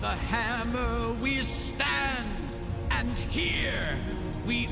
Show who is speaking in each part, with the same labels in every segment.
Speaker 1: the hammer we stand, and here we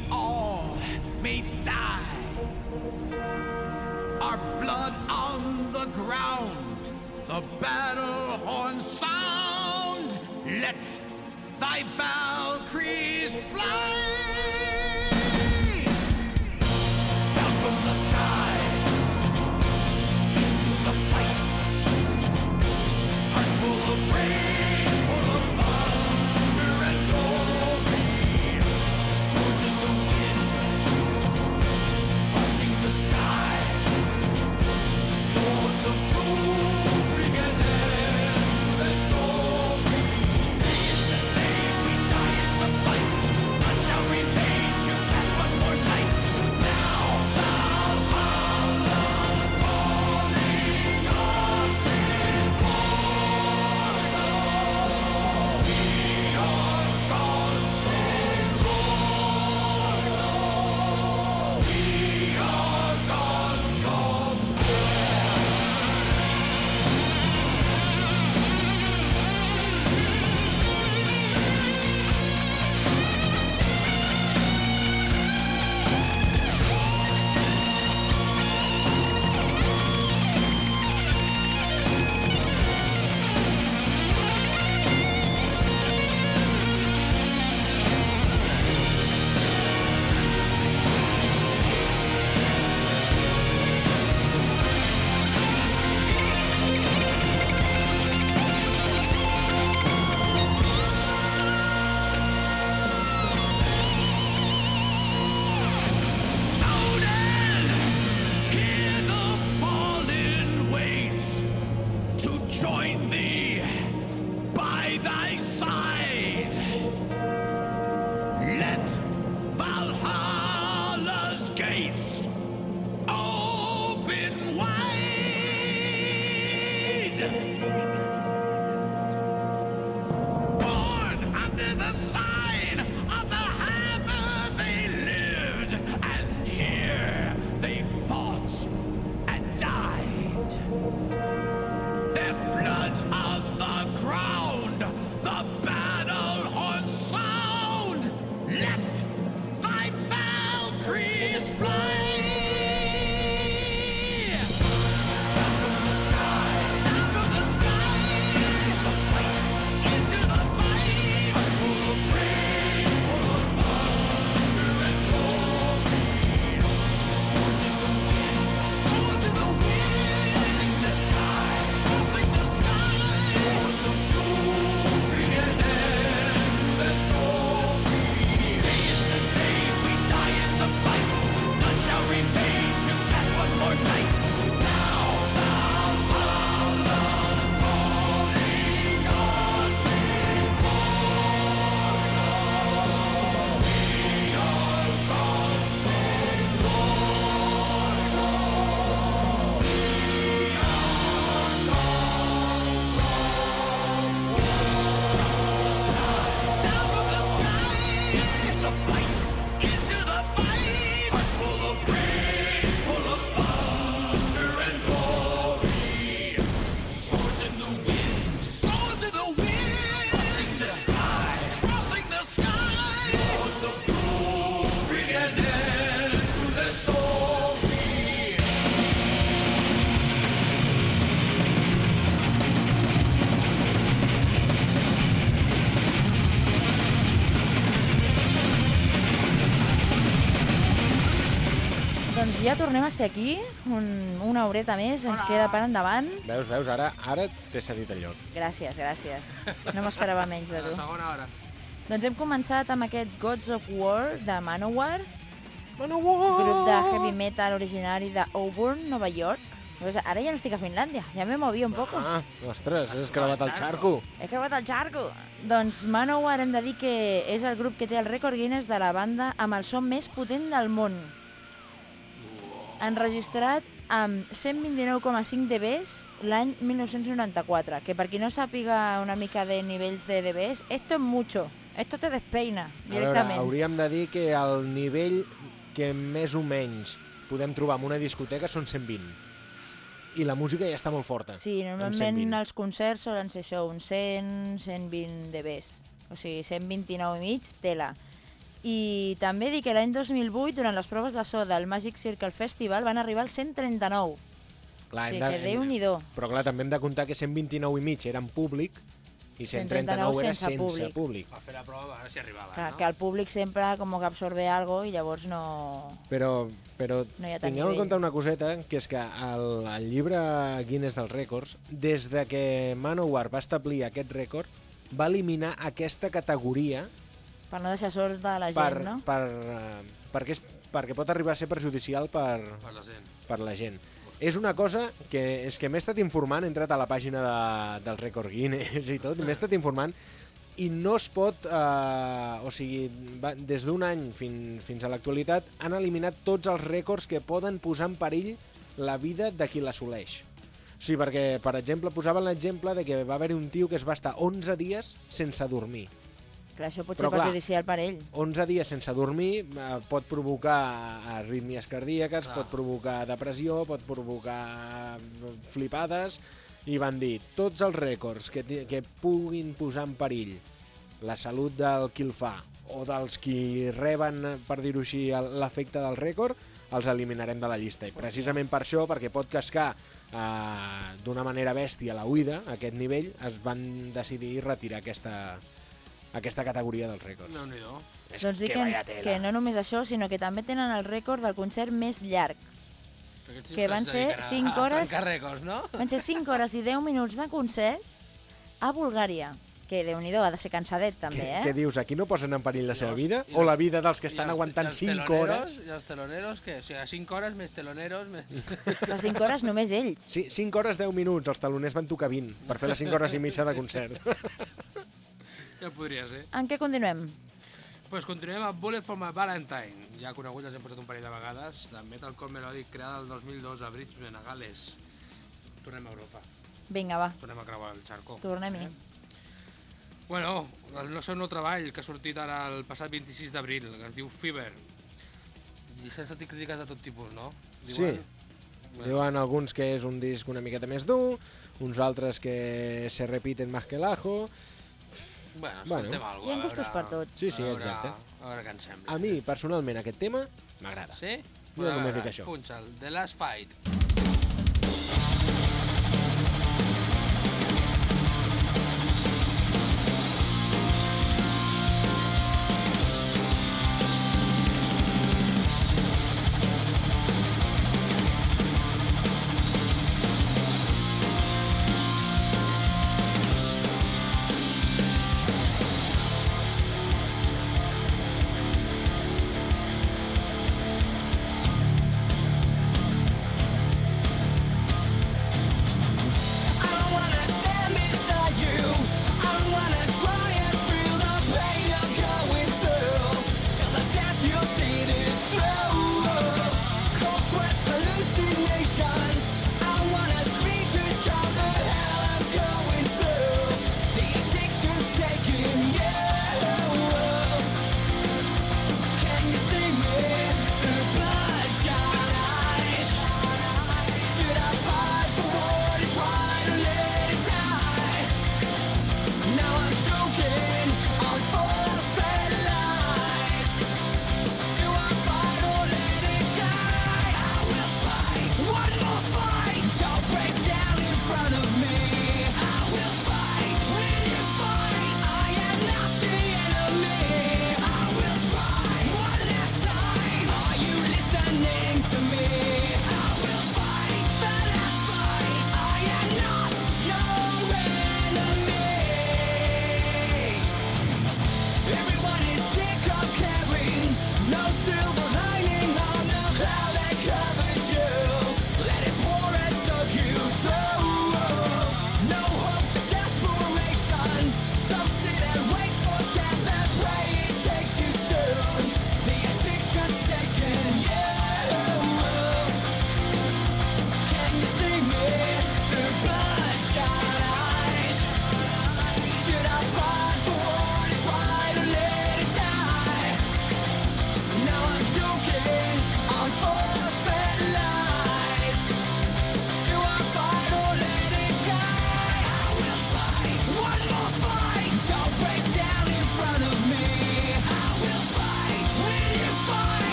Speaker 2: ja tornem a ser aquí, un, una horeta més, ens queda per endavant.
Speaker 3: Veus, veus, ara ara t'he cedit el lloc.
Speaker 2: Gràcies, gràcies. No m'esperava menys de
Speaker 4: A la
Speaker 2: tu.
Speaker 4: segona hora.
Speaker 2: Doncs hem començat amb aquest Gods of War de Manowar,
Speaker 3: Manowar!
Speaker 2: grup de heavy metal originari de Auburn, Nova York. Pues ara ja no estic a Finlàndia, ja me movia un poco.
Speaker 3: Ah, ostres, has creuat el xarco.
Speaker 2: He creuat el xarco. Doncs Manowar hem de dir que és el grup que té el rècord Guinness de la banda amb el son més potent del món. Enregistrat amb 129,5 dBs l'any 1994, que per qui no sàpiga una mica de nivells de dBs, esto es mucho, esto te despeina
Speaker 3: A veure,
Speaker 2: directament.
Speaker 3: hauríem de dir que el nivell que més o menys podem trobar en una discoteca són 120. I la música ja està molt forta.
Speaker 2: Sí,
Speaker 3: en
Speaker 2: normalment
Speaker 3: 120.
Speaker 2: els concerts solen ser això, uns 100, 120 dBs. O sigui, 129 i mig, tela. I també dir que l'any 2008, durant les proves de so del Magic Circle Festival, van arribar al 139.
Speaker 3: Clar,
Speaker 2: o sigui
Speaker 3: hem
Speaker 2: que Déu-n'hi-do.
Speaker 3: Però clar, també hem de comptar que 129 i mig eren públic i 139 era
Speaker 2: sense
Speaker 3: sense
Speaker 2: públic.
Speaker 3: públic.
Speaker 4: Va fer la prova, a veure si arribava,
Speaker 2: Clar,
Speaker 4: no?
Speaker 2: que el públic sempre com que absorbe algo i llavors no...
Speaker 3: Però, però
Speaker 2: No
Speaker 3: tingueu en compte una coseta, que és que el, el llibre Guinness dels rècords, des de que Manowar va establir aquest rècord, va eliminar aquesta categoria
Speaker 2: Per no deixar sorda la gent,
Speaker 3: per,
Speaker 2: no?
Speaker 3: per, eh, perquè, és, perquè pot arribar a ser perjudicial per,
Speaker 4: Per la gent.
Speaker 3: per la gent. És una cosa que és que m'he estat informant, he entrat a la pàgina de, del Record Guinness i tot, m'he estat informant i no es pot, eh, o sigui, va, des d'un any fin, fins a l'actualitat han eliminat tots els rècords que poden posar en perill la vida de qui l'assoleix. O sigui, perquè, per exemple, posaven l'exemple de que va haver-hi un tio que es va estar 11 dies sense dormir.
Speaker 2: Clar, això pot
Speaker 3: Però
Speaker 2: ser
Speaker 3: clar,
Speaker 2: perjudicial per ell.
Speaker 3: 11 dies sense dormir eh, pot provocar arrítmies cardíaques,
Speaker 4: Clar.
Speaker 3: pot provocar depressió, pot provocar eh, flipades, i van dir tots els rècords que, que puguin posar en perill la salut del qui el fa o dels qui reben, eh, per dir-ho així, l'efecte del rècord, els eliminarem de la llista. I precisament per això, perquè pot cascar eh, d'una manera bèstia la uïda, a aquest nivell, es van decidir retirar aquesta, aquesta categoria dels rècords.
Speaker 4: no do
Speaker 3: És
Speaker 2: Doncs dic que,
Speaker 3: tela.
Speaker 2: que no només això, sinó que també tenen el rècord del concert més llarg. Que van ser cinc hores-
Speaker 4: A rècords, no?
Speaker 2: Van ser 5 hores i 10 minuts de concert a Bulgària. Que, déu nhi ha de ser cansadet, també, eh?
Speaker 3: què dius? Aquí no posen en perill la seva
Speaker 4: els-
Speaker 3: vida?
Speaker 4: i
Speaker 3: O la vida dels que estan
Speaker 4: els-
Speaker 3: aguantant
Speaker 4: i els
Speaker 3: 5
Speaker 4: teloneros,
Speaker 3: hores?
Speaker 4: I els teloneros, què? O sigui, 5 hores més teloneros més...
Speaker 2: Les 5 hores només ells.
Speaker 3: Sí, 5 hores 10 minuts, els taloners van tocar 20 per fer les 5 hores i mitja de concert.
Speaker 4: ja podria ser.
Speaker 2: En què continuem?
Speaker 4: Pues continuem amb Bullet for my Valentine, ja conegut, els hem posat un parell de vegades, de metalcore melòdic creada el 2002 a Brisbane, a Gales. Tornem a Europa,
Speaker 2: Vinga, va,
Speaker 4: tornem a creuar el xarcó.
Speaker 2: tornem-hi.
Speaker 4: Bueno, el nostre nou treball, que ha sortit ara el passat 26 d'abril, que es diu Fever. I s'han sentit crítiques de tot tipus, no?
Speaker 3: Sí. Diuen alguns que és un disc una miqueta més dur, uns altres que se repiten más que el
Speaker 4: Bueno,
Speaker 3: Bueno.
Speaker 4: escoltem alguna
Speaker 2: Hi ha gustos per tot.
Speaker 3: Sí, sí,
Speaker 4: a veure,
Speaker 3: exacte.
Speaker 4: A veure què ens sembla.
Speaker 3: A mi, personalment, aquest tema m'agrada.
Speaker 4: Sí?
Speaker 3: Jo només dic això.
Speaker 4: Punxa'l, The Last Fight.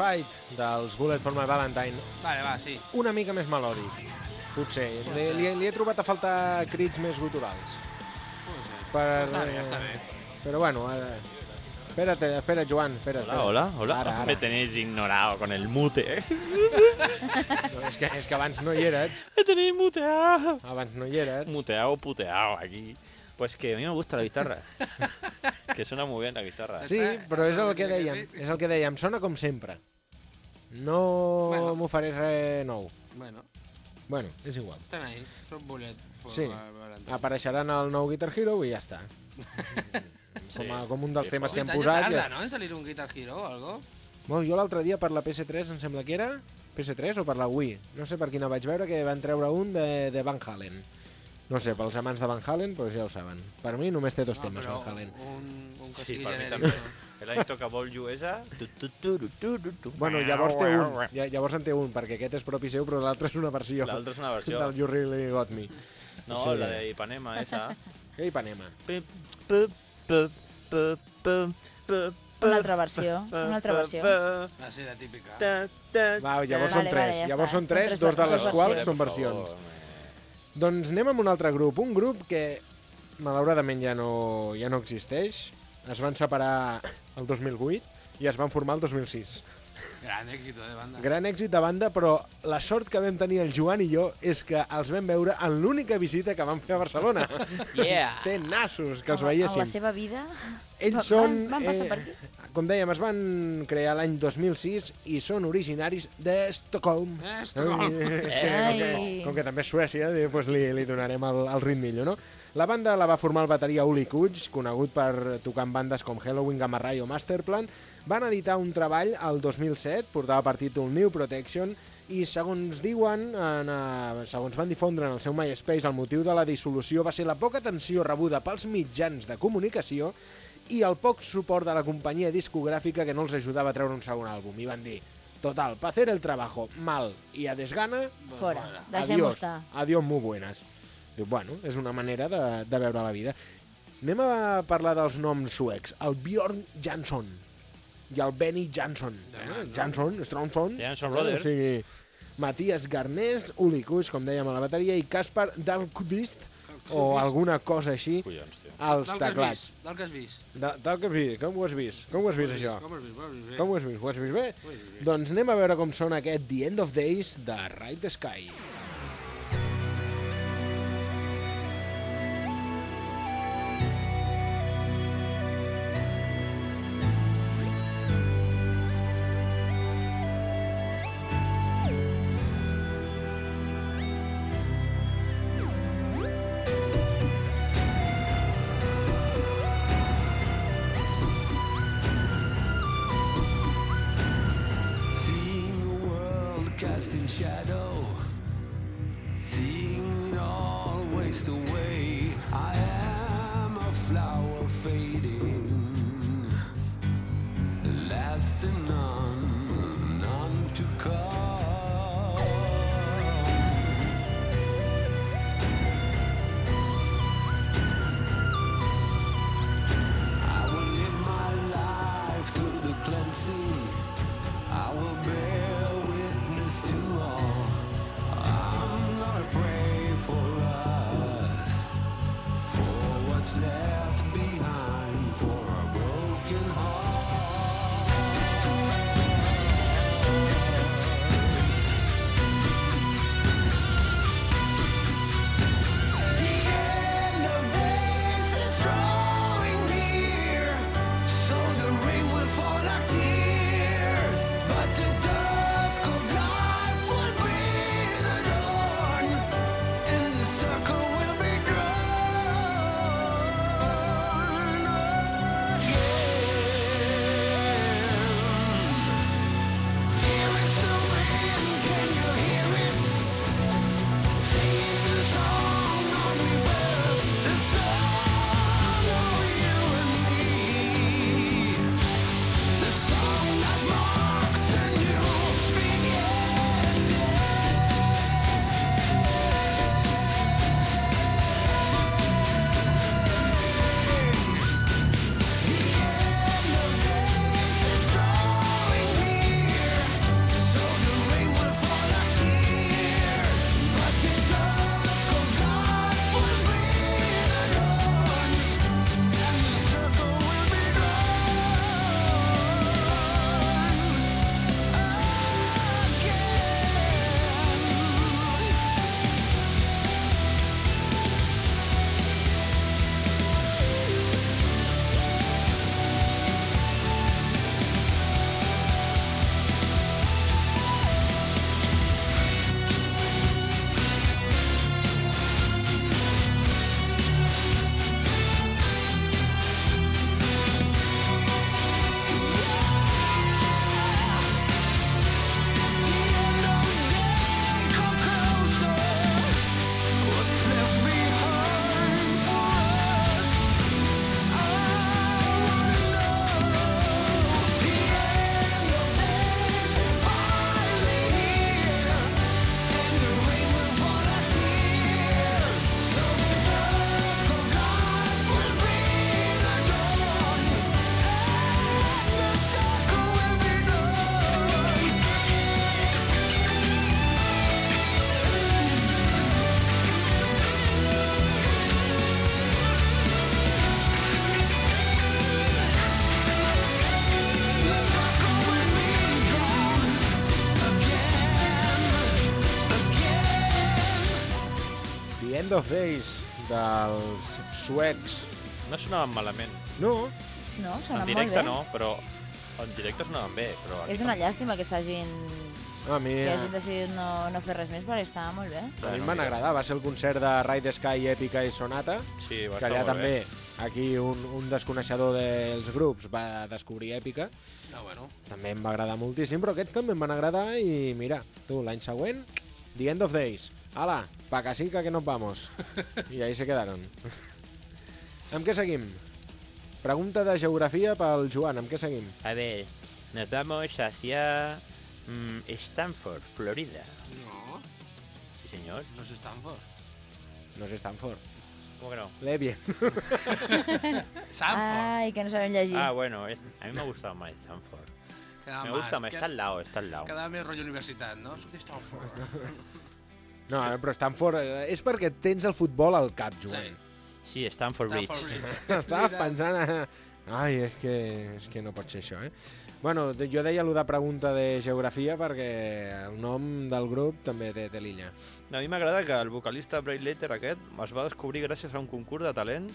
Speaker 3: Fight dels Bullet for My Valentine,
Speaker 4: Vale, va, sí.
Speaker 3: una mica més melòdic. Potser. Li, li, li he trobat a faltar crits més guturals.
Speaker 4: Pot ser.
Speaker 3: Per,
Speaker 4: Està bé, està bé.
Speaker 3: Però bueno, eh, espérate, espera, Joan, espera.
Speaker 5: Hola,
Speaker 3: espera.
Speaker 5: hola, hola.
Speaker 3: Ara, ara.
Speaker 5: Me tenéis ignorado con el mute. ¿eh?
Speaker 3: No, és, que, és que abans no hi eres.
Speaker 5: Me tenéis muteado.
Speaker 3: Abans no hi eres.
Speaker 5: Muteado, puteado aquí. Pues que a mí me gusta la guitarra. que suena muy bien la guitarra.
Speaker 3: Sí, però és el que dèiem, és el que dèiem, sona com sempre. No
Speaker 4: Bueno.
Speaker 3: m'ho faré res nou.
Speaker 4: Bueno,
Speaker 3: Bueno, és igual.
Speaker 4: estan ahí. Són bullet. for
Speaker 3: Sí. Apareixeran al nou Guitar Hero i ja està. Com, a, com un dels
Speaker 5: Sí,
Speaker 3: temes que hem posat.
Speaker 4: tarda,
Speaker 3: Ja...
Speaker 4: no?, en salir un Guitar Hero o algo.
Speaker 3: Bueno, jo l'altre dia per la PS3 em sembla que era PS3 o per la Wii. No sé per quina vaig veure que van treure un de, de Van Halen. No sé, pels amants de Van Halen, doncs ja ho saben. Per mi només té dos
Speaker 4: No,
Speaker 3: temes, Van Halen.
Speaker 4: Un, un que
Speaker 5: Sí,
Speaker 4: sigui
Speaker 5: mi
Speaker 4: genèric.
Speaker 5: també. El Intocable You esa... Tu, tu, tu, tu, tu, tu, tu.
Speaker 3: Bueno, llavors té un, ja, llavors en té un, perquè aquest és propi seu, però l'altre és una versió.
Speaker 5: L'altre és una versió.
Speaker 3: Del You Really Got Me.
Speaker 5: No,
Speaker 3: Sí.
Speaker 5: la de Ipanema, esa.
Speaker 3: Què hi panema?
Speaker 5: Pi, pi, pi, pi, pi, pi,
Speaker 2: Una altra versió, una altra versió.
Speaker 4: La seda típica.
Speaker 3: Va, llavors
Speaker 2: Vale,
Speaker 3: són
Speaker 2: vale,
Speaker 3: tres.
Speaker 2: ja
Speaker 3: llavors són
Speaker 2: Són
Speaker 3: tres, dos de les quals són
Speaker 5: favor,
Speaker 3: versions. Doncs anem amb un altre grup. Un grup que malauradament ja no, ja no existeix. Es van separar el 2008 i es van formar el 2006.
Speaker 4: Gran èxit de banda.
Speaker 3: Gran èxit de banda, però la sort que vam tenir el Joan i jo és que els vam veure en l'única visita que vam fer a Barcelona.
Speaker 5: Yeah!
Speaker 3: Té nassos que els
Speaker 2: la- En la
Speaker 3: veiéssim.
Speaker 2: seva vida...
Speaker 3: Ells són,
Speaker 2: van- van passar
Speaker 3: eh,
Speaker 2: per aquí.
Speaker 3: com dèiem, es van crear l'any 2006 i són originaris d'Estocolm.
Speaker 4: Estocolm.
Speaker 3: Eh, és que, com, que, com que també és Suècia, eh, doncs li, li donarem el, el ritmillo, no? La banda la va formar el bateria Uli Kuch, conegut per tocar en bandes com Halloween, Gamma Ray o Masterplan. Van editar un treball al 2007, portava per títol New Protection, i segons diuen, en, uh, segons van difondre en el seu MySpace, el motiu de la dissolució va ser la poca atenció rebuda pels mitjans de comunicació i el poc suport de la companyia discogràfica que no els ajudava a treure un segon àlbum. I van dir, total, para hacer el trabajo mal y a desgana,
Speaker 2: Fora, deixem-ho
Speaker 3: adiós,
Speaker 2: estar.
Speaker 3: adiós muy buenas. Diu, bueno, és una manera de, de veure la vida. Anem a parlar dels noms suecs. El Bjorn Jansson i el Benny Jansson. Eh? Jansson, Strongson.
Speaker 5: Jansson
Speaker 3: eh?
Speaker 5: brother.
Speaker 3: O sigui, Matías Garnés, Uli Kuss, com dèiem a la bateria, i Kaspar Dahlqvist, o alguna cosa així,
Speaker 5: Collons, tio.
Speaker 3: als
Speaker 4: Del que has
Speaker 3: teclats.
Speaker 4: vist, Del que has vist.
Speaker 3: De, del que has vist, com ho has vist? Com ho has vist, això?
Speaker 4: Com ho has vist? Com ho has vist?
Speaker 3: Com ho has vist? Ho has vist bé?
Speaker 4: Ho has vist bé.
Speaker 3: Doncs anem a veure com sona aquest The End of Days de Ride the Sky. End of Days dels suecs.
Speaker 5: No sonaven malament.
Speaker 3: No,
Speaker 2: No,
Speaker 5: En
Speaker 2: sona molt
Speaker 5: directe
Speaker 2: bé.
Speaker 5: no, però en directe sonaven bé. Però aquí
Speaker 2: És una llàstima que s'hagin
Speaker 3: a mi,
Speaker 2: que
Speaker 3: a,
Speaker 2: hagin decidit no, no fer res més perquè estava molt bé.
Speaker 3: a mi em van
Speaker 5: mira.
Speaker 3: agradar. Va ser el concert de Ride Sky, Èpica i Sonata,
Speaker 5: Sí, va
Speaker 3: que
Speaker 5: estar
Speaker 3: allà
Speaker 5: molt
Speaker 3: també
Speaker 5: bé.
Speaker 3: aquí un, un desconeixedor dels grups va descobrir Èpica.
Speaker 4: Ah, bueno.
Speaker 3: També em va agradar moltíssim, però aquests també em van agradar i mira, tu, l'any següent, The End of Days. Ala, pa casica que nos vamos. I ahí se quedaron. amb què seguim? Pregunta de geografia pel Joan, amb què seguim?
Speaker 5: A ver, nos vamos hacia mm, Stanford, Florida.
Speaker 4: No,
Speaker 5: Sí, señor.
Speaker 4: no és Stanford.
Speaker 3: No és Stanford.
Speaker 5: ¿Cómo que no?
Speaker 3: Lee bien.
Speaker 4: Stanford.
Speaker 2: Ai, que no sabem llegir.
Speaker 5: Ah, bueno, es- a mí me gusta más Stanford.
Speaker 4: Queda
Speaker 5: Me
Speaker 4: más,
Speaker 5: gusta más,
Speaker 4: queda-
Speaker 5: está al lado, está al lado.
Speaker 4: Queda més rotllo universitat, no? Soc de Stanford.
Speaker 3: No, però Stanford eh, és perquè tens el futbol al cap, Joan.
Speaker 5: Sí, Stanford Bridge.
Speaker 4: Stanford Bridge.
Speaker 3: Estava pensant... A... Ai, és que, és que no pot ser això, eh? Bueno, de- jo deia allò de pregunta de geografia perquè el nom del grup també té, té l'illa.
Speaker 5: A mi m'agrada que el vocalista Bray Letter aquest es va descobrir gràcies a un concurs de talent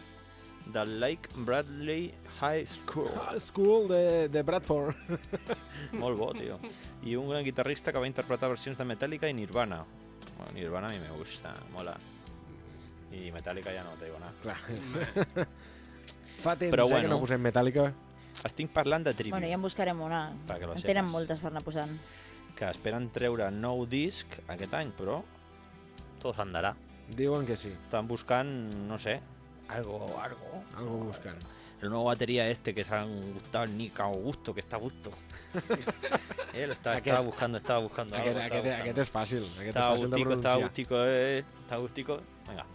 Speaker 5: del Lake Bradley High School.
Speaker 3: School de, de Bradford.
Speaker 5: Molt bo, tio. I un gran guitarrista que va interpretar versions de Metallica i Nirvana. Bueno, Nirvana a mi me gusta, mola. I Metallica ja no te digo nada.
Speaker 3: Clar. Fa temps
Speaker 5: Però
Speaker 3: eh, que
Speaker 5: bueno.
Speaker 3: no posem Metallica.
Speaker 5: Estic parlant de Trivium,
Speaker 2: Bueno, ja en buscarem una.
Speaker 5: Perquè lo
Speaker 2: En tenen moltes per anar posant.
Speaker 5: que esperen treure nou disc aquest any, però tot andarà.
Speaker 3: Diuen que sí.
Speaker 5: Estan buscant, no sé, algo, algo.
Speaker 3: Algo buscant.
Speaker 5: El nuevo batería este que se han gustado, Nick Augusto, que está a gusto. Estaba,
Speaker 3: Aquest-
Speaker 5: estaba buscando, estaba buscando. algo,
Speaker 3: Aquest,
Speaker 5: estaba buscando.
Speaker 3: aquest és fàcil. Aquest
Speaker 5: Está
Speaker 3: és fàcil de
Speaker 5: Agustico, está
Speaker 3: pronunciar.
Speaker 5: Agustico, eh, está Agustico. Venga.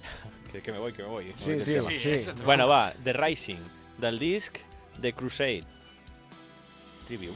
Speaker 5: que, que me voy, que me voy. me voy
Speaker 3: Sí, sí, sí.
Speaker 5: Bueno, va, The Rising, del disc The Crusade. Trivium.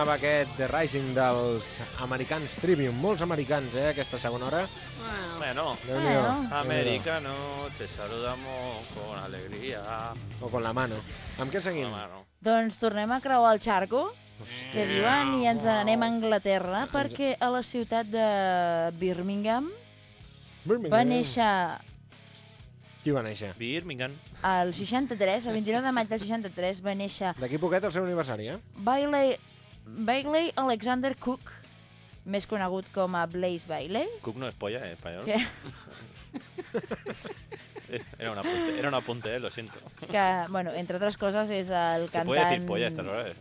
Speaker 3: Sonava aquest The Rising dels americans Trivium. Molts americans, eh, aquesta segona hora.
Speaker 5: Bueno,
Speaker 2: Bueno.
Speaker 3: Déu-n'hi-do.
Speaker 5: americano, te saludamos con alegría.
Speaker 3: O con la mano. Amb què seguim?
Speaker 5: Bueno,
Speaker 2: Doncs tornem a creuar el xarco, que diuen, i ens n'anem a Anglaterra, perquè a la ciutat de Birmingham
Speaker 3: Birmingham.
Speaker 2: va néixer
Speaker 3: Qui va néixer?
Speaker 5: Birmingham.
Speaker 2: el 63, el 29 de maig del 63, va néixer
Speaker 3: D'aquí poquet el seu aniversari, eh?
Speaker 2: Bailey, Bailey Alexander Cook, més conegut com a Blaze Bailey,
Speaker 5: Cook no es polla en español.
Speaker 2: que,
Speaker 5: Era un apunte, era un apunte, eh, lo siento.
Speaker 2: que bueno, entre altres coses, és el
Speaker 5: Se
Speaker 2: cantant...
Speaker 5: puede decir polla a estas horas.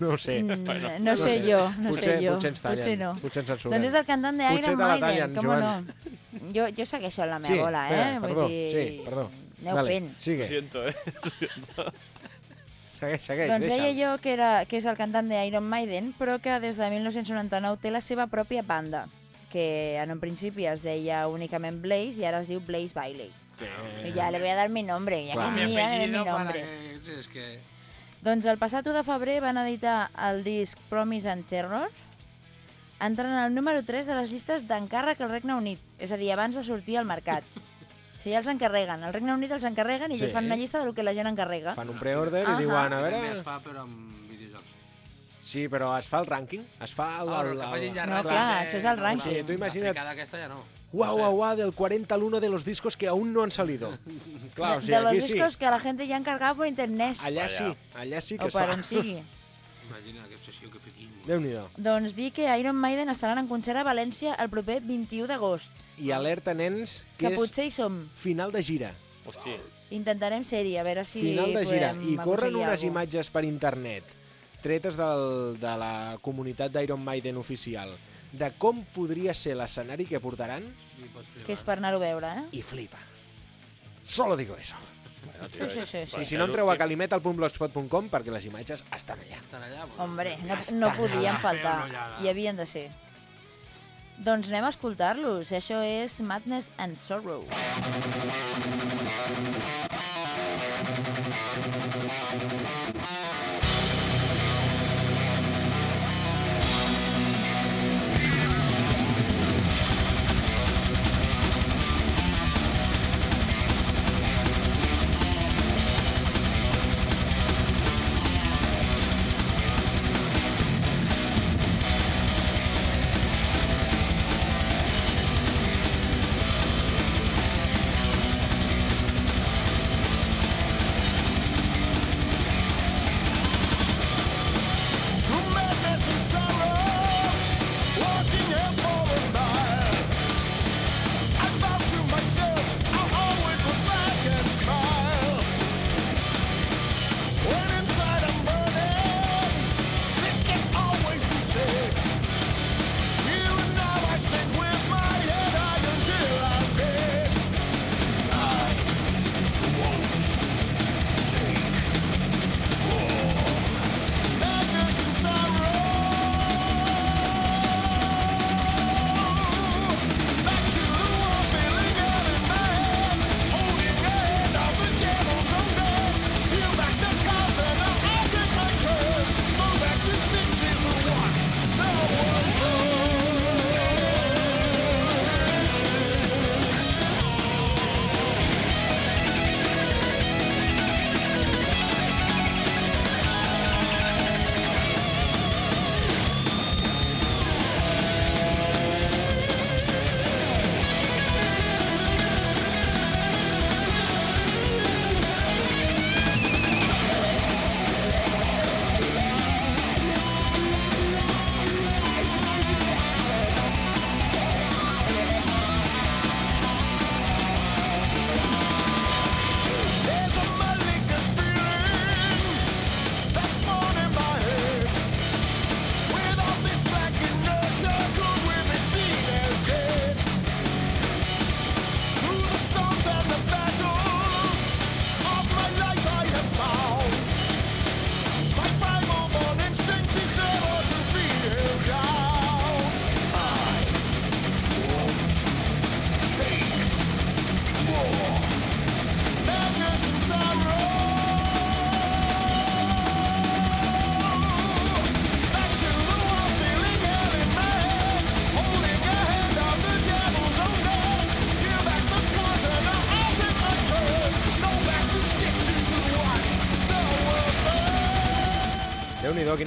Speaker 3: No ho sé.
Speaker 2: Mm, no sé jo, no
Speaker 3: potser,
Speaker 2: sé jo.
Speaker 3: Potser ens tallen.
Speaker 2: Potser no.
Speaker 3: Potser ens censuren.
Speaker 2: Doncs és el cantant de
Speaker 3: Potser
Speaker 2: Iron
Speaker 3: te la
Speaker 2: Maiden,
Speaker 3: tallen,
Speaker 2: com
Speaker 3: Joan.
Speaker 2: no? Jo, jo segueixo en la meva
Speaker 3: Sí,
Speaker 2: bola, eh?
Speaker 3: espera,
Speaker 2: Vull
Speaker 3: perdó,
Speaker 2: dir...
Speaker 3: sí, perdó.
Speaker 2: Aneu
Speaker 3: Dale,
Speaker 2: fent.
Speaker 5: Lo
Speaker 3: Sigue,
Speaker 5: siento, eh. Lo siento.
Speaker 3: Segueix, segueix,
Speaker 2: Doncs deia
Speaker 3: deixa'ls.
Speaker 2: jo que, era, que és el cantant de Iron Maiden, però que des de 1999 té la seva pròpia banda, que en un principi es deia únicament Blaze i ara es diu Blaze Bailey. I ya le voy a dar mi nombre, ya
Speaker 3: Clar.
Speaker 2: que
Speaker 4: Mi
Speaker 2: doy mi nombre.
Speaker 4: que... Sí, és que...
Speaker 2: Doncs el passat 1 de febrer van editar el disc Promise and Terror, entrant al número 3 de les llistes d'encàrrec al Regne Unit, és a dir, abans de sortir al mercat. Si ja els encarreguen, al Regne Unit els encarreguen i
Speaker 3: Sí.
Speaker 2: sí. fan una llista del que la gent encarrega.
Speaker 3: Fan un pre-order i
Speaker 2: Ahà.
Speaker 3: diuen, a
Speaker 4: També
Speaker 3: veure...
Speaker 4: es fa, però amb videojocs.
Speaker 3: Sí, però es fa el rànquing? Es fa el...
Speaker 4: Ah,
Speaker 3: el, el-
Speaker 4: ja
Speaker 2: No, clar,
Speaker 4: eh,
Speaker 2: això és el
Speaker 4: no,
Speaker 2: rànquing.
Speaker 3: Sí, tu imagina't-
Speaker 4: La fricada aquesta ja no.
Speaker 3: Guau, guau, guau, del 40 al 1 de los discos que aún no han salido. Clar, o sigui,
Speaker 2: de los
Speaker 3: aquí sí.
Speaker 2: discos que la gente ja ha encargat per internet.
Speaker 3: Allà
Speaker 5: Allà.
Speaker 3: sí, allà sí que
Speaker 2: o
Speaker 3: es
Speaker 2: per
Speaker 3: fa.
Speaker 2: on sigui.
Speaker 4: Imagina que obsessió que fiquin.
Speaker 3: Déu-n'hi-do.
Speaker 2: doncs dir que Iron Maiden estaran en concert a València el proper 21 d'agost.
Speaker 3: I alerta, nens, que,
Speaker 2: Que
Speaker 3: és
Speaker 2: potser hi som.
Speaker 3: final de gira.
Speaker 5: Hostia.
Speaker 2: Intentarem ser-hi, a veure si
Speaker 3: final de gira. I corren unes
Speaker 2: alguna
Speaker 3: imatges per internet tretes del, de la comunitat d'Iron Maiden oficial de com podria ser l'escenari que portaran
Speaker 4: I pots flipar.
Speaker 2: Que és per anar-ho a veure, eh?
Speaker 3: i flipa. Solo digo eso.
Speaker 2: Sí, sí, sí, sí,
Speaker 3: I si no entreu a calimetal.blogspot.com perquè les imatges estan allà.
Speaker 4: Estan allà
Speaker 2: Hombre, no, no podien faltar. Hi havien de ser. Doncs anem a escoltar-los. Això és Madness and Sorrow.
Speaker 3: Madness and Sorrow.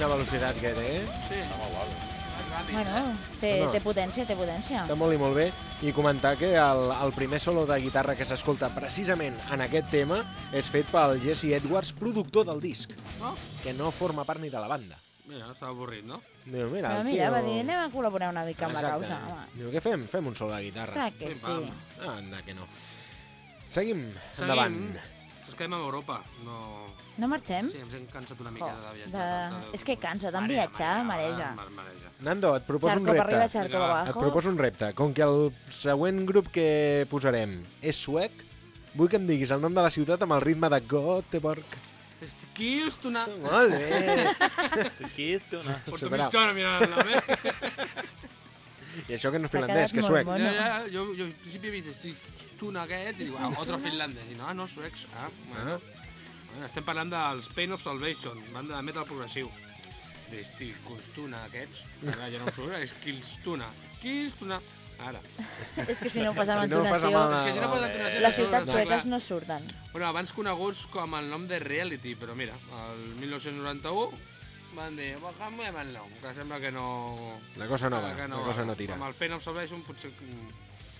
Speaker 3: Quina velocitat que té. eh?
Speaker 4: Sí,
Speaker 5: Està molt guapo.
Speaker 2: Bueno, té,
Speaker 3: No.
Speaker 2: té potència, té potència.
Speaker 3: Està molt i molt bé. I comentar que el, el primer solo de guitarra que s'escolta precisament en aquest tema és fet pel Jesse Edwards, productor del disc,
Speaker 4: Oh,
Speaker 3: que no forma part ni de la banda.
Speaker 4: mira, estava avorrit, no?
Speaker 3: Diu, mira,
Speaker 2: Però
Speaker 3: el
Speaker 2: mira,
Speaker 3: tio...
Speaker 2: va dir, anem a col·laborar una mica amb la causa. Home.
Speaker 3: Diu, què fem? Fem un solo de guitarra.
Speaker 2: Clar que
Speaker 4: Pim,
Speaker 2: sí.
Speaker 3: Ah, anda, que no. Seguim,
Speaker 4: Seguim.
Speaker 3: endavant.
Speaker 4: Ens quedem a Europa. No...
Speaker 2: No marxem?
Speaker 4: Sí, ens hem cansat una mica
Speaker 2: Jo,
Speaker 4: de viatjar.
Speaker 2: de-
Speaker 4: tant
Speaker 2: és que cansa, tant
Speaker 4: Marea,
Speaker 2: viatjar, mareja.
Speaker 4: mar- mareja.
Speaker 3: Nando, et proposo un
Speaker 2: Charco arriba,
Speaker 3: repte.
Speaker 2: charco
Speaker 4: Vinga, va.
Speaker 2: abajo.
Speaker 3: Et proposo un repte. Com que el següent grup que posarem és suec, vull que em diguis el nom de la ciutat amb el ritme de Göteborg.
Speaker 4: Estilstuna.
Speaker 3: Molt bé.
Speaker 5: No?
Speaker 4: Porto mitja hora mirant-la, eh?
Speaker 3: I això que no és finlandès, que és suec.
Speaker 2: mono.
Speaker 4: Ja, ja, jo, jo al principi he vist Estilstuna aquest i dic, ah, otro finlandès. I no, ah, no, suecs. Ah, bueno.
Speaker 3: Ah.
Speaker 4: Bueno, estem parlant dels Pain of Salvation, banda de metal progressiu. D'Estilstuna aquests. Ara ja no em surt, Estilstuna. Estilstuna. Ara.
Speaker 2: És que si no ho fas amb
Speaker 3: Si no
Speaker 2: entonació,
Speaker 3: amb
Speaker 4: És que si no posa entonació...
Speaker 2: les
Speaker 4: no
Speaker 2: ciutats sueques no surten.
Speaker 4: Bueno, abans coneguts com el nom de Reality, però mira, el 1991 van dir, "Va, canviem el nom, que sembla que no...
Speaker 3: La cosa no va,
Speaker 4: que
Speaker 3: la cosa no tira.
Speaker 4: Amb el Pain of Salvation potser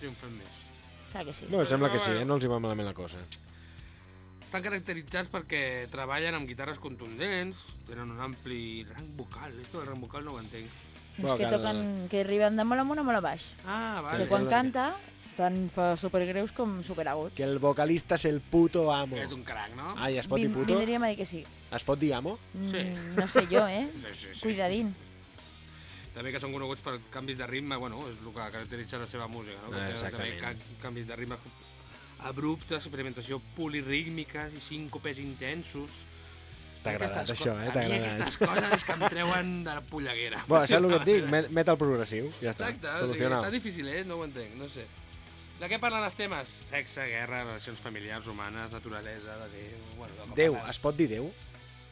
Speaker 4: triomfem més.
Speaker 2: Clar que sí.
Speaker 3: No, sembla que sí, eh? no els hi va malament la cosa.
Speaker 4: Estan caracteritzats perquè treballen amb guitarres contundents, tenen un ampli rang vocal. Esto del rang vocal no ho entenc.
Speaker 3: Bueno,
Speaker 2: que toquen, que arriben de molt amunt a molt a baix.
Speaker 4: Ah,
Speaker 2: Que
Speaker 4: vale.
Speaker 2: quan
Speaker 3: que-
Speaker 2: canta, tant fa supergreus com superaguts.
Speaker 3: Que el vocalista és el puto amo.
Speaker 4: És un crack, no?
Speaker 3: Ai, es pot dir
Speaker 2: Vin-
Speaker 3: puto?
Speaker 2: Vindríem a dir que sí.
Speaker 3: Es pot dir amo?
Speaker 4: Sí.
Speaker 2: Mm, no sé jo, eh?
Speaker 4: Sí, sí, sí.
Speaker 2: Cuidadín.
Speaker 4: També que són coneguts per canvis de ritme, bueno, és el que caracteritza la seva música, no? Que tenen
Speaker 3: exactament.
Speaker 4: també ca canvis de ritme abruptes, experimentació polirítmiques i síncopes intensos.
Speaker 3: T'ha agradat això, eh?
Speaker 4: A mi aquestes coses és que em treuen de la polleguera.
Speaker 3: Bueno, saps el que et dic? Met- Metal progressiu, ja està.
Speaker 4: Exacte, o sigui, està difícil, eh? No ho entenc, no sé. De què parlen els temes? Sexe, guerra, relacions familiars, humanes, naturalesa, de Déu... Bueno, que
Speaker 3: Déu, es pot dir Déu?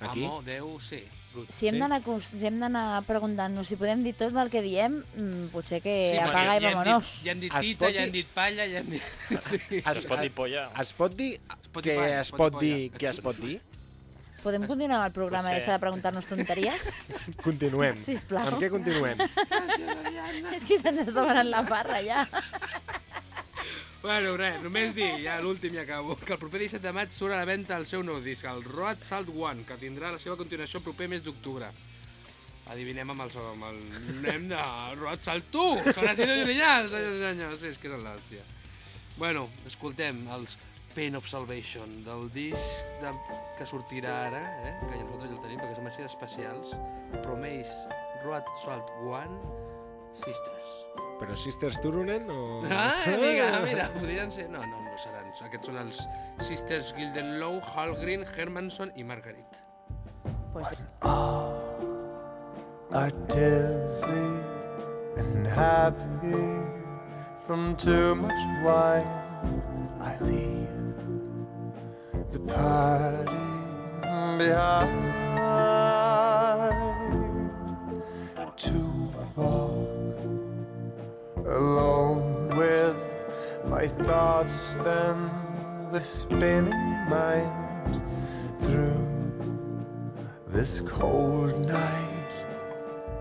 Speaker 3: Aquí?
Speaker 4: Amor, Déu, sí.
Speaker 2: Si hem
Speaker 3: Sí?
Speaker 2: d'anar si hem d'anar preguntant-nos si podem dir tot el que diem, mm, potser que
Speaker 4: Sí,
Speaker 2: apaga i
Speaker 4: ja dit- Ja hem dit tita, ja hem dit palla, ja hem dit... Sí.
Speaker 5: Es pot dir polla?
Speaker 3: Es pot dir
Speaker 4: Spotify,
Speaker 3: que es pot dir que es pot dir?
Speaker 2: Podem continuar amb el programa
Speaker 5: Potser.
Speaker 2: i deixar de preguntar-nos tonteries?
Speaker 3: Continuem.
Speaker 2: Sisplau.
Speaker 3: Amb què continuem?
Speaker 2: És que se'ns està venant la parra, ja.
Speaker 4: Bueno, res, només dir, ja l'últim i acabo, que el proper 17 de maig surt a la venda el seu nou disc, el Road Salt One, que tindrà la seva continuació el proper mes d'octubre. Adivinem amb el, amb el nem de Road Salt 2, són així de llunyans, senyors i senyors, és que és l'hòstia. Bueno, escoltem els Pain of Salvation, del disc de, que sortirà ara, eh? que ja nosaltres ja el tenim perquè som així d'especials, Promise Road Salt One, Sisters.
Speaker 3: Però Sisters Turunen o...
Speaker 4: Ah, amiga, mira, podrien ser... No, no, no seran. Aquests són els Sisters Gildenlow, Hallgren, Hermanson i Margarit.
Speaker 2: Pues,
Speaker 6: are dizzy and happy from too much wine. I leave the party behind to walk alone with my thoughts and the spinning mind through this cold night,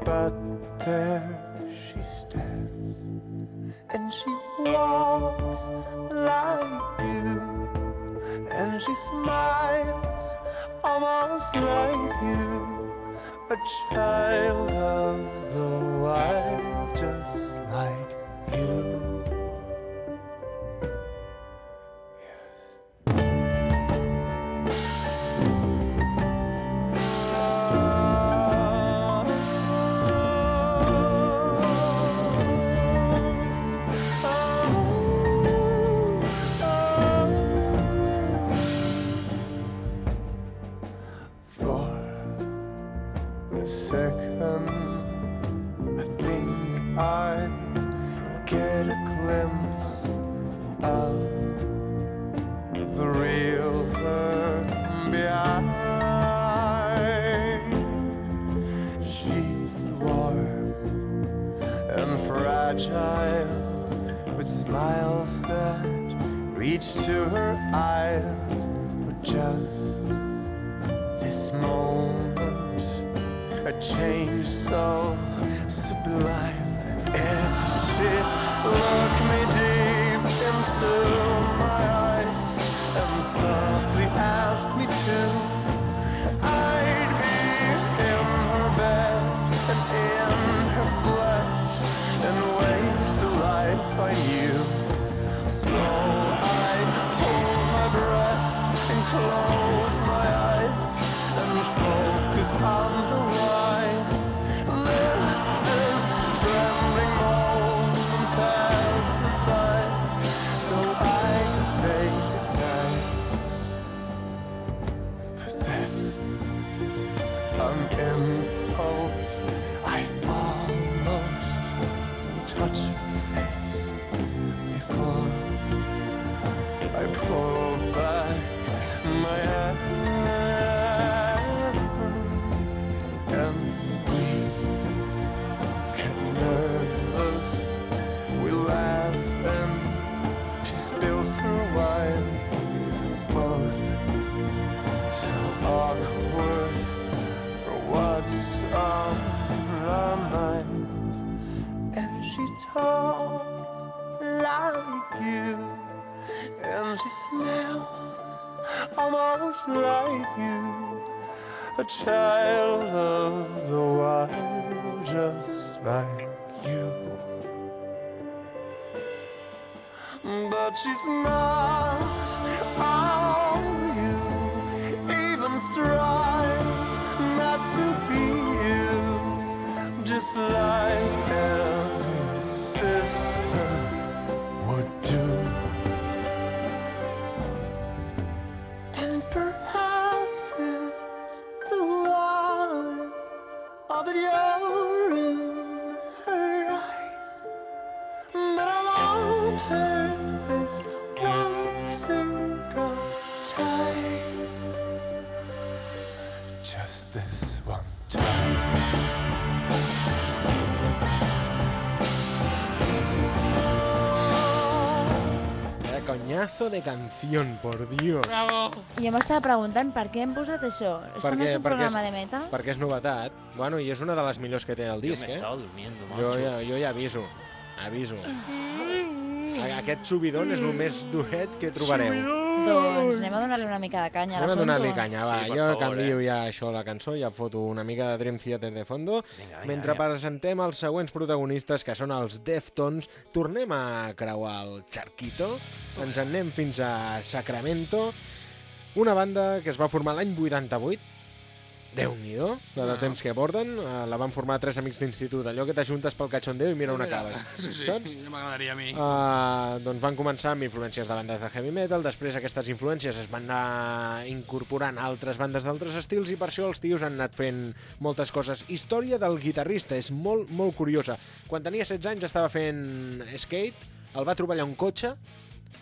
Speaker 6: but there she stands, and she walks like you, and she smiles almost like you, a child of the wild, just like you. On impulse, I almost touch face before. I pull back my hand almost like you, a child of the wild, just like you. But she's not all you, even strives not to be you, just like every
Speaker 3: Coñazo de canción, por Dios.
Speaker 4: Bravo!
Speaker 2: I jo m'estava preguntant per què hem posat això. Esto no és un programa de metal?
Speaker 3: Perquè és novetat. Bueno, i és una de les millors que té el
Speaker 5: Yo
Speaker 3: disc, eh?
Speaker 5: durmiendo,
Speaker 3: Jo ja, jo ja aviso. Aviso. A- Aquest subidon és el més duet que trobareu.
Speaker 2: Doncs anem a donar-li una mica de canya a
Speaker 3: Anem a donar-li canya, va.
Speaker 5: Sí,
Speaker 3: jo
Speaker 5: favor,
Speaker 3: canvio
Speaker 5: eh.
Speaker 3: ja això la cançó, ja foto una mica de Dream Theater de fondo.
Speaker 5: Vinga, vinga,
Speaker 3: Mentre
Speaker 5: vinga.
Speaker 3: presentem els següents protagonistes, que són els Deftones, tornem a creuar el Charquito, ens en anem fins a Sacramento, una banda que es va formar l'any 88, Déu-n'hi-do, la de
Speaker 4: Ah.
Speaker 3: temps que porten. Eh, La van formar tres amics d'institut. Allò que t'ajuntes pel cachondeo i mira on acabes.
Speaker 4: Sí, sí,
Speaker 3: Saps?
Speaker 4: ja m'agradaria a mi.
Speaker 3: Uh, doncs van començar amb influències de bandes de heavy metal, després aquestes influències es van anar incorporant a altres bandes d'altres estils i per això els tios han anat fent moltes coses. Història del guitarrista és molt, molt curiosa. Quan tenia 16 anys estava fent skate, el va trobar allà un cotxe,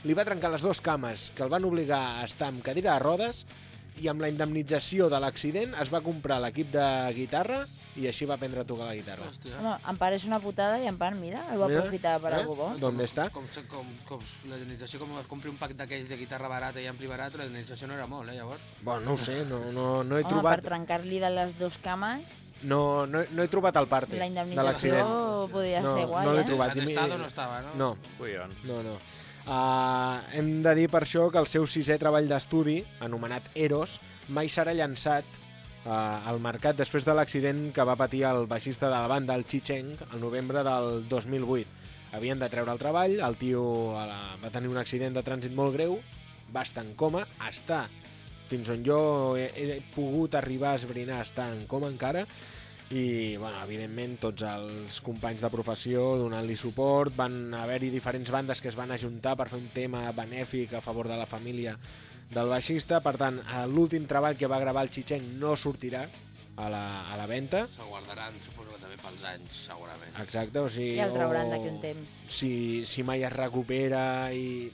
Speaker 3: li va trencar les dues cames que el van obligar a estar amb cadira de rodes i amb la indemnització de l'accident es va comprar l'equip de guitarra i així va aprendre a tocar la guitarra.
Speaker 4: Hòstia.
Speaker 2: Home, en part és una putada i en part, mira, ho va
Speaker 3: Mira,
Speaker 2: aprofitar per
Speaker 3: eh?
Speaker 2: algú bo.
Speaker 3: ¿Dónde està?
Speaker 4: Com, com, com la indemnització, com es compri un pack d'aquells de guitarra barata i ampli barat, la indemnització no era molt, eh, llavors.
Speaker 3: Bueno, no ho sé, no, no, no he
Speaker 2: Home,
Speaker 3: trobat...
Speaker 2: per trencar-li de les dues cames,
Speaker 3: No, no, no he trobat el parte
Speaker 2: la
Speaker 3: de l'accident.
Speaker 2: indemnització podria
Speaker 3: No,
Speaker 2: ser guai,
Speaker 3: no l'he
Speaker 2: eh?
Speaker 3: trobat.
Speaker 4: Atestado no estava, no?
Speaker 3: No,
Speaker 5: Collons.
Speaker 3: no, no. Uh, hem de dir per això que el seu sisè treball d'estudi, anomenat Eros, mai serà llançat uh, al mercat després de l'accident que va patir el baixista de la banda, el Chicheng, al novembre del 2008. Havien de treure el treball, el tio uh, va tenir un accident de trànsit molt greu, va estar en coma, està fins on jo he, he pogut arribar a esbrinar, està en coma encara, i, bueno, evidentment, tots els companys de professió donant-li suport, van haver-hi diferents bandes que es van ajuntar per fer un tema benèfic a favor de la família del baixista, per tant, l'últim treball que va gravar el Chicheng no sortirà a la, a la venda,
Speaker 4: Se'l guardaran, suposo que també pels anys, segurament.
Speaker 3: exacte, o sigui...
Speaker 2: Ja el trauran d'aquí un temps.
Speaker 3: Si, si mai es recupera i,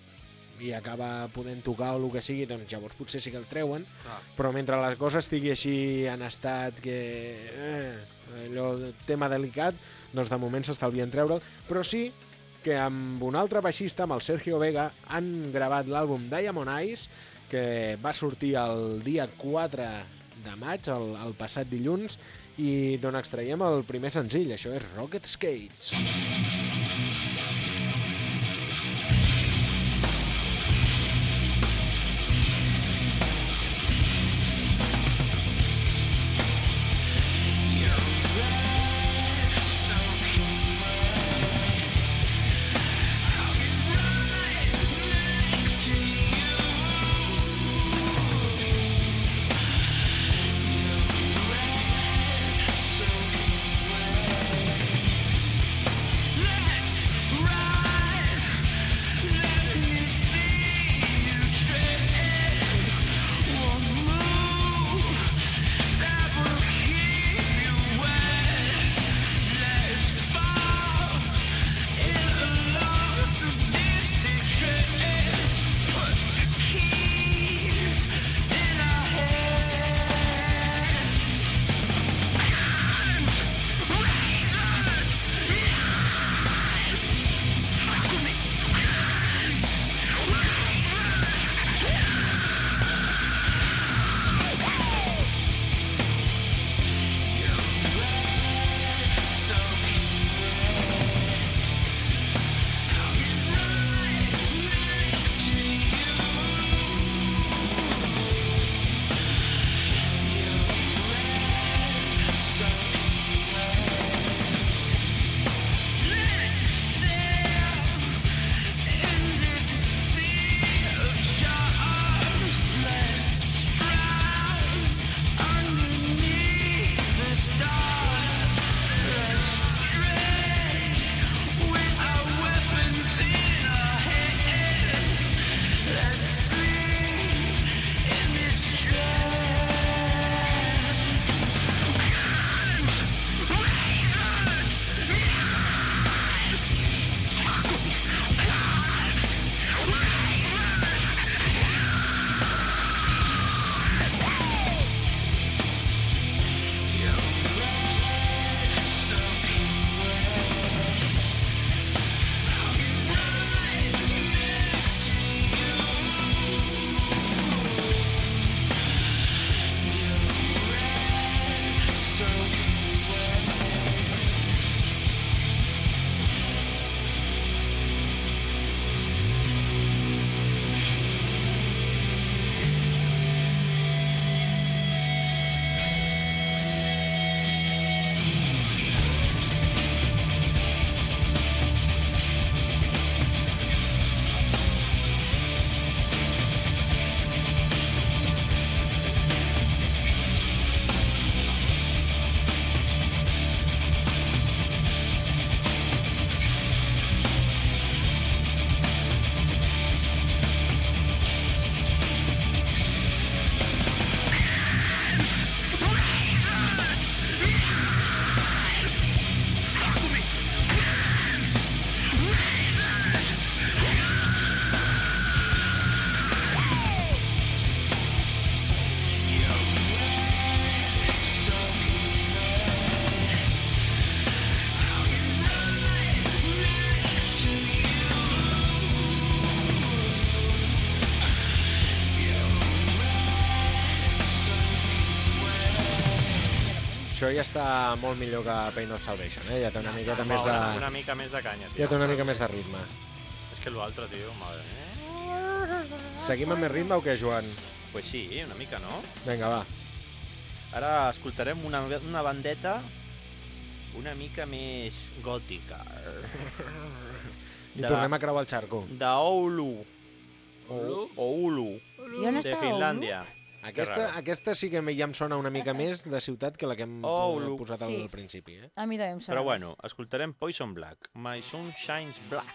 Speaker 3: i acaba podent tocar o el que sigui, doncs llavors potser sí que el treuen,
Speaker 4: Clar.
Speaker 3: però mentre la cosa estigui així en estat que... Eh, allò, tema delicat, doncs de moment s'estalvien treure'l, però sí que amb un altre baixista, amb el Sergio Vega, han gravat l'àlbum Diamond Eyes, que va sortir el dia 4
Speaker 7: de maig, el, el passat dilluns, i d'on extraiem el primer senzill. Això és Rocket Skates. Això ja està molt millor que Pain of Salvation, eh? Ja té una miqueta més de...
Speaker 5: Una, una mica més de canya, tio.
Speaker 7: Ja té una mica més de ritme.
Speaker 5: És que l'altre, tio, madre mía.
Speaker 7: Seguim amb més ritme o què, Joan?
Speaker 5: Pues sí, una mica, no?
Speaker 7: Vinga, va.
Speaker 5: Ara escoltarem una, una bandeta una mica més gòtica.
Speaker 7: I tornem a creuar el xarco.
Speaker 5: D'Oulu.
Speaker 4: Oulu?
Speaker 5: Oulu, de Finlàndia.
Speaker 7: Aquesta,
Speaker 5: raro.
Speaker 7: aquesta sí que ja em sona una mica més de ciutat que la que hem
Speaker 5: Oh,
Speaker 7: posat al
Speaker 2: Sí.
Speaker 7: principi. Eh?
Speaker 2: A mi també em sona.
Speaker 5: Però bueno, escoltarem Poison Black, My Sun Shines Black,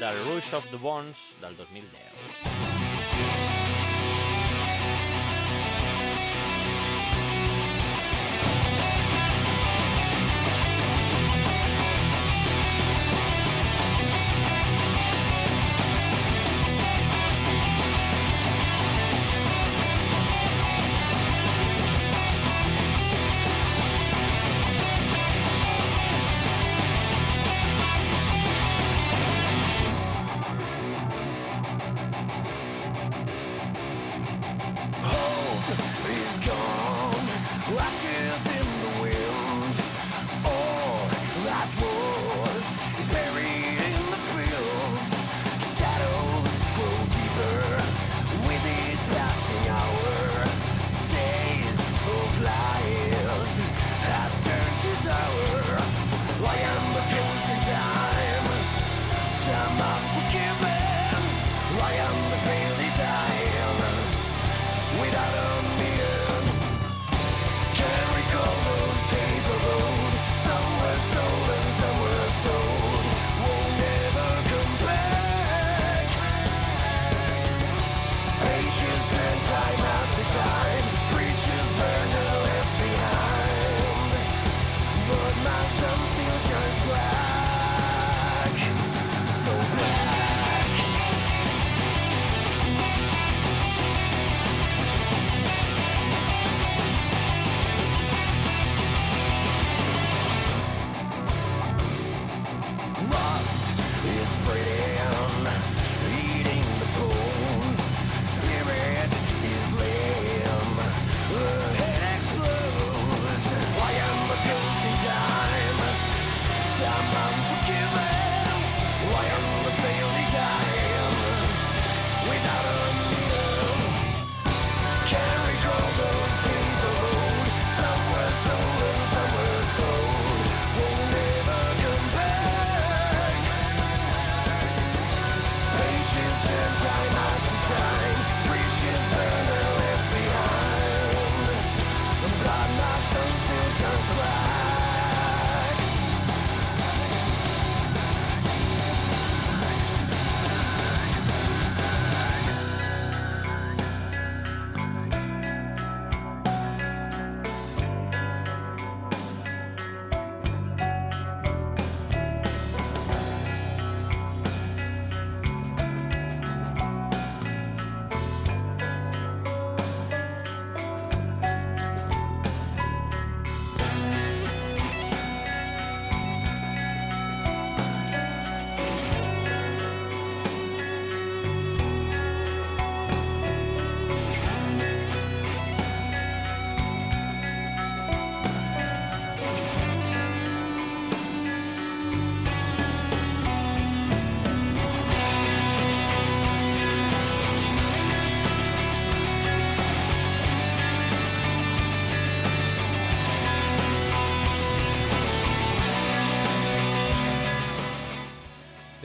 Speaker 5: del Rush of the Bones del 2010.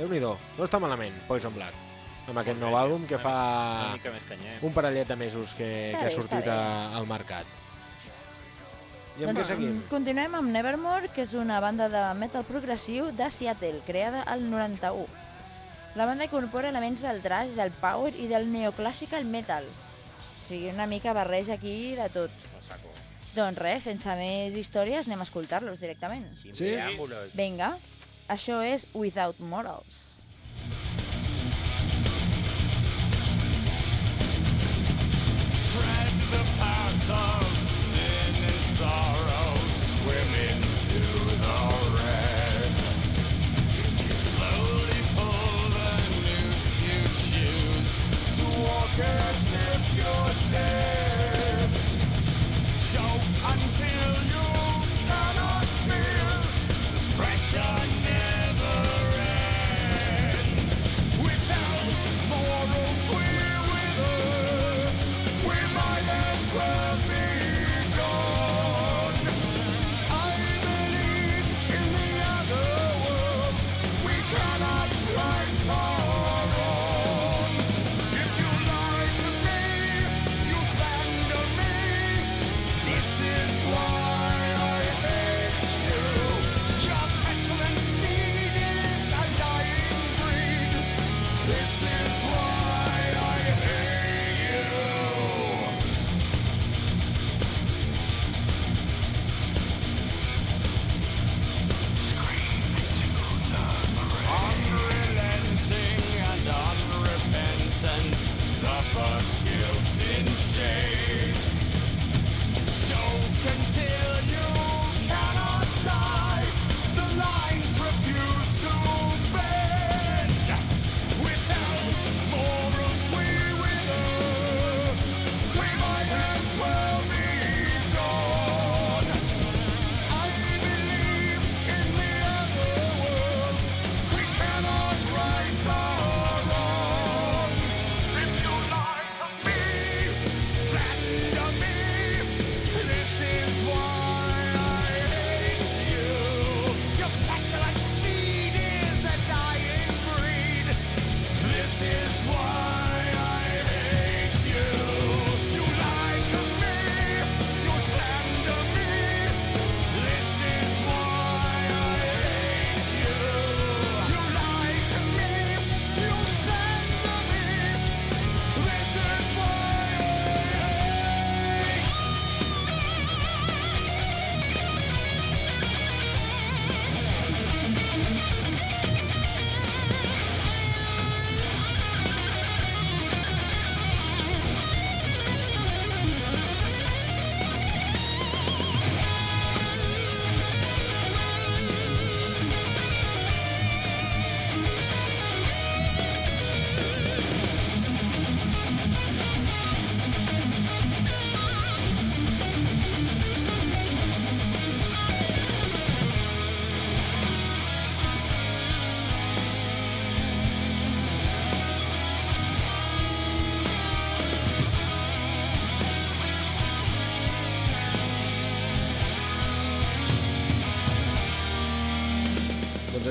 Speaker 3: Déu nhi No està malament, Poison Black. Amb aquest nou àlbum que fa un parellet de mesos que, que ha sortit a, al mercat. I amb què
Speaker 2: Doncs,
Speaker 3: seguim?
Speaker 2: Continuem amb Nevermore, que és una banda de metal progressiu de Seattle, creada al 91. La banda incorpora elements del thrash, del power i del neoclassical metal. O sigui, una mica barreja aquí de tot. Doncs res, sense més històries, anem a escoltar-los directament.
Speaker 5: Sin
Speaker 3: Sí?
Speaker 2: Vinga, això és Without Morals.
Speaker 1: Tread the path of sin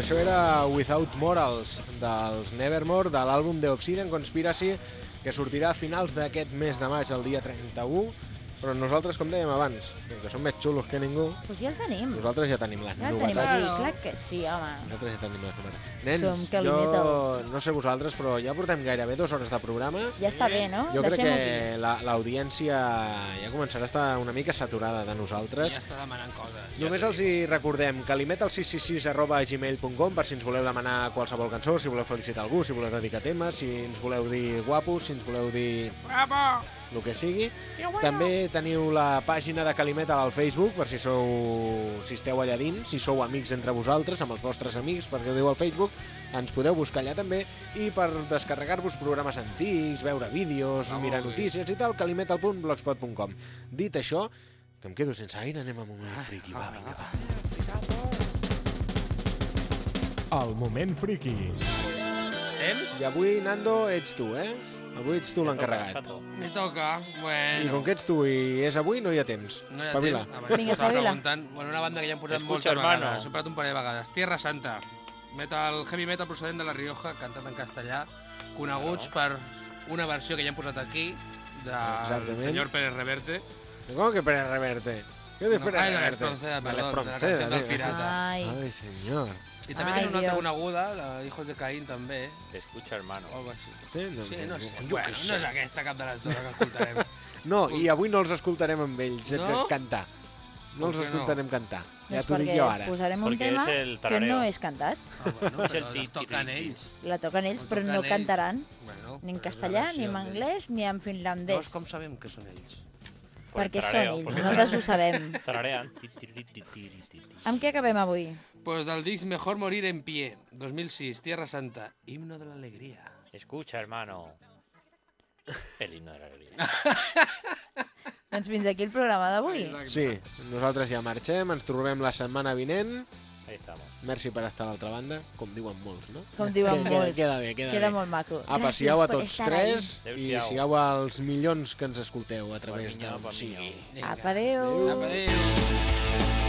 Speaker 3: això era Without Morals, dels Nevermore, de l'àlbum The Obsidian Conspiracy, que sortirà a finals d'aquest mes de maig, el dia 31, però nosaltres, com dèiem abans, que som més xulos que ningú,
Speaker 2: Doncs ja el tenim.
Speaker 3: nosaltres ja tenim les
Speaker 2: Ja tenim
Speaker 3: novetats.
Speaker 2: aquí, clar que sí, home.
Speaker 3: Nosaltres ja tenim les novetats. Nens,
Speaker 2: Som
Speaker 3: jo no sé vosaltres, però ja portem gairebé dues hores de programa.
Speaker 2: Ja està bé, no?
Speaker 3: Jo crec
Speaker 2: Deixem-ho
Speaker 3: que
Speaker 2: aquí.
Speaker 3: la- l'audiència ja començarà a estar una mica saturada de nosaltres.
Speaker 4: Ja està demanant coses.
Speaker 3: Només els hi recordem calimetal666 arroba gmail.com per si ens voleu demanar qualsevol cançó, si voleu felicitar algú, si voleu dedicar temes, si ens voleu dir guapos, si ens voleu dir
Speaker 4: Bravo!
Speaker 3: El que sigui. També teniu la pàgina de Calimetal al Facebook, per si sou si esteu allà dins, si sou amics entre vosaltres, amb els vostres amics, perquè ho diu al Facebook, ens podeu buscar allà també, i per descarregar-vos programes antics, veure vídeos,
Speaker 4: Ah,
Speaker 3: mirar notícies i tal, calimetal.blogspot.com. Dit això, que em quedo sense aire, anem a un moment friqui, va, vinga, va.
Speaker 8: El moment friki.
Speaker 4: Temps?
Speaker 3: I avui, Nando, ets tu, eh? Avui ets tu l'encarregat.
Speaker 4: Me toca. Bueno.
Speaker 3: I com que ets tu i és avui, no hi ha temps.
Speaker 4: No hi ha
Speaker 3: Espavila.
Speaker 4: temps. Ah.
Speaker 2: Vinga,
Speaker 4: preguntant. Bueno, una banda que ja hem posat
Speaker 5: Escucha,
Speaker 4: moltes
Speaker 5: hermano.
Speaker 4: vegades. Posat un parell de vegades. Tierra Santa. metal, heavy metal procedent de La Rioja, cantat en castellà, coneguts per una versió que ja hem posat aquí, del
Speaker 3: Exactament.
Speaker 4: senyor Pérez Reverte.
Speaker 3: ¿Cómo que Pérez Reverte? ¿Qué de
Speaker 4: No,
Speaker 3: Pérez
Speaker 4: de
Speaker 3: Reverte?
Speaker 4: l'Espronceda,
Speaker 3: De
Speaker 4: perdó, de la
Speaker 3: l'Espronceda,
Speaker 4: del
Speaker 3: tío.
Speaker 4: pirata.
Speaker 2: Ai,
Speaker 3: Ay, señor.
Speaker 4: I també
Speaker 2: Ai,
Speaker 4: tenen una
Speaker 2: Dios.
Speaker 4: coneguda, la Hijos de Caín, també.
Speaker 5: Escucha, hermano.
Speaker 4: O algo així.
Speaker 3: Sí, no,
Speaker 4: Sí, no sé.
Speaker 3: jo
Speaker 4: Bueno,
Speaker 3: què
Speaker 4: no
Speaker 3: sé.
Speaker 4: és aquesta cap de les dues que escoltarem.
Speaker 3: No, i avui no els escoltarem amb ells eh,
Speaker 4: No?
Speaker 3: cantar. No
Speaker 4: Com
Speaker 3: els
Speaker 4: que no?
Speaker 3: escoltarem cantar. Ja
Speaker 2: doncs
Speaker 3: t'ho dic
Speaker 2: perquè
Speaker 3: jo ara.
Speaker 2: posarem un
Speaker 5: Perquè
Speaker 2: tema
Speaker 5: és el
Speaker 2: que
Speaker 5: tarareo.
Speaker 2: no és cantat.
Speaker 4: Ah, bueno,
Speaker 5: És el
Speaker 4: però toquen ells.
Speaker 2: La toquen ells, però
Speaker 4: toquen
Speaker 2: no
Speaker 4: ells.
Speaker 2: cantaran
Speaker 4: Bueno,
Speaker 2: ni en
Speaker 4: però és la
Speaker 2: castellà, ni en anglès, ni en finlandès.
Speaker 4: Llavors, com sabem que són ells?
Speaker 2: Perquè són ells,
Speaker 5: porque
Speaker 2: nosaltres ho sabem.
Speaker 5: Tararean. Ti, ti, ti, ti, ti, ti, ti.
Speaker 2: Amb què acabem avui?
Speaker 4: Pues del disc Mejor Morir en Pie, 2006, Tierra Santa, Himno de la Alegría.
Speaker 5: Escucha, hermano. El himno de la alegría.
Speaker 2: Doncs fins aquí el programa d'avui.
Speaker 3: Sí, nosaltres ja marxem, ens trobem la setmana vinent.
Speaker 5: Ahí estamos.
Speaker 3: Merci per estar a l'altra banda, com diuen molts, no?
Speaker 2: Com diuen
Speaker 3: Queda-
Speaker 2: molts.
Speaker 3: Queda bé, queda,
Speaker 2: Queda
Speaker 3: bé.
Speaker 2: molt maco.
Speaker 3: Apa, siau a tots tres i sigueu als milions que ens escolteu a través sigui.
Speaker 5: minyó.
Speaker 2: Apa, adéu.
Speaker 4: Apa, adéu.